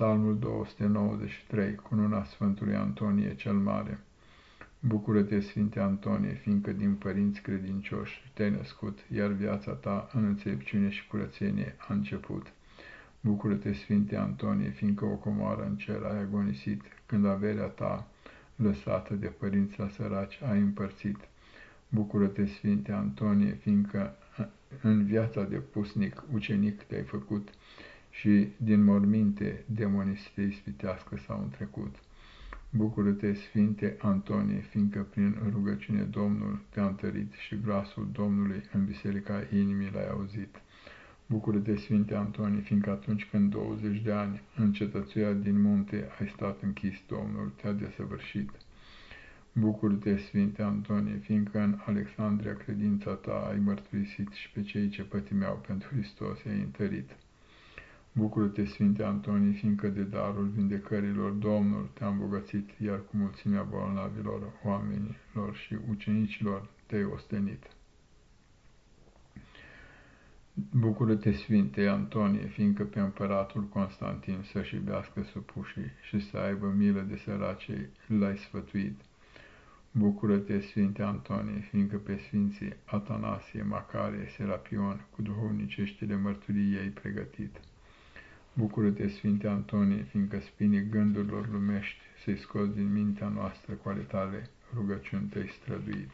Psalmul 293, cununa Sfântului Antonie cel Mare. Bucură-te, Sfinte Antonie, fiindcă din părinți credincioși te-ai născut, iar viața ta în înțelepciune și curățenie a început. Bucură-te, Sfinte Antonie, fiindcă o comoară în cer ai agonisit, când averea ta, lăsată de părinți la săraci, ai împărțit. Bucură-te, Sfinte Antonie, fiindcă în viața de pusnic, ucenic te-ai făcut, și din morminte demonii să te ispitească sau în trecut. Bucură-te, Sfinte Antonie, fiindcă prin rugăciune Domnul te-a întărit și glasul Domnului în biserica inimii l-ai auzit. Bucură-te, Sfinte Antonie, fiindcă atunci când 20 de ani în cetățuia din munte ai stat închis, Domnul te-a desăvârșit. Bucură-te, Sfinte Antonie, fiindcă în Alexandria credința ta ai mărturisit și pe cei ce pătimeau pentru Hristos ai întărit. Bucură-te, Sfinte Antonie, fiindcă de darul vindecărilor Domnul te-a îmbogățit, iar cu mulțimea bolnavilor, oamenilor și ucenicilor te-ai ostenit. Bucură-te, Sfinte Antonie, fiindcă pe împăratul Constantin să-și iubească supușii și să aibă milă de săracei l-ai sfătuit. Bucură-te, Sfinte Antonie, fiindcă pe Sfinții Atanasie, Macarie, Serapion, cu duhovniceștile mărturii ei pregătit. Bucură-te, Sfinte Antonie, fiindcă spinii gândurilor lumești să-i scoți din mintea noastră cu ale tale rugăciuni te-ai străduit.